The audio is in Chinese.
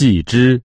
继之